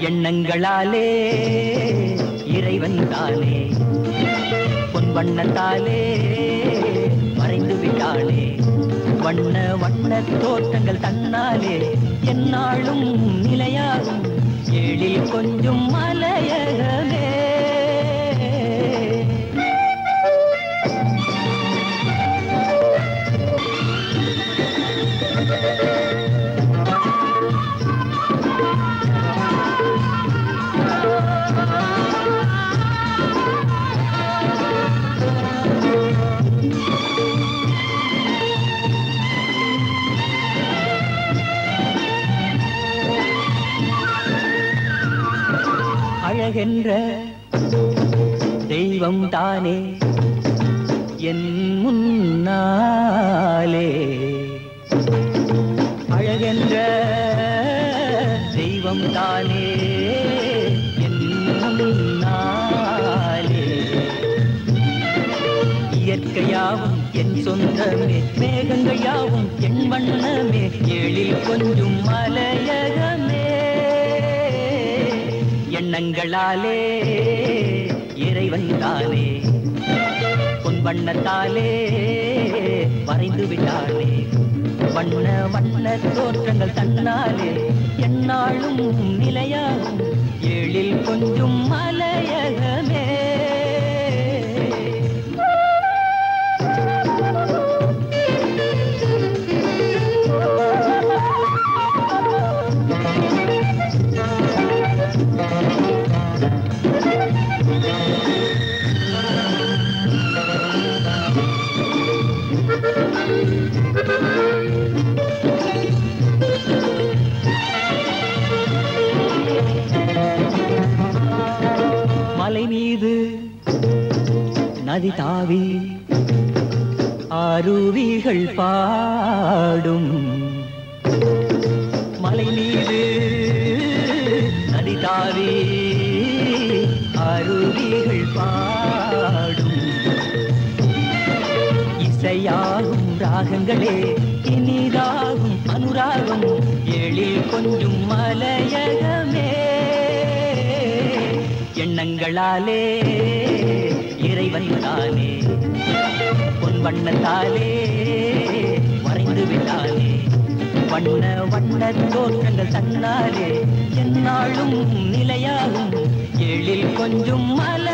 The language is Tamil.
எண்ணங்களாலே இறைவன் தானே. பொன் வண்ணத்தாலே மறைந்து விட்டாளே வண்ண வண்ண தோற்றங்கள் தன்னாலே என்னாலும் நிலையாகும். எழில் கொஞ்சம் மலையகமே. அழகென்ற தெய்வம் தானே என் முன்னாலே. அழகென்ற தெய்வம் தானே என் முன்னாலே. இயற்கையாவும் என் சொந்தமே மேகங்கள் யாவும் என் வண்ணமே எழில் கொஞ்சும் மலை எண்ணங்களாலே இறைவன் தானே. பொன் வண்ணத்தாலே வரைந்து விட்டாளே வண்ண வண்ண தோற்றங்கள் தன்னாலே என்னாலும் நிலையாகும். எழில் கொஞ்சம் மலையகமே. Thank you. மலை மீது நதி தாவி அருவிகள் பாடும். மலை மீது நதி தாவி அருவிகள் பாடும். இசையாகும் ராகங்களே. இனிதாகும் அனுராகம். எழில் கொஞ்சம் மலையகமே. எண்ணங்களாலே இறைவன் தானே பொன் வண்ணத்தாலே மறைந்து விட்டாலே வண்ண வண்ண தோற்றங்கள் தன்னாலே என்னாலும் நிலையாகும். எழில் கொஞ்சம் மலை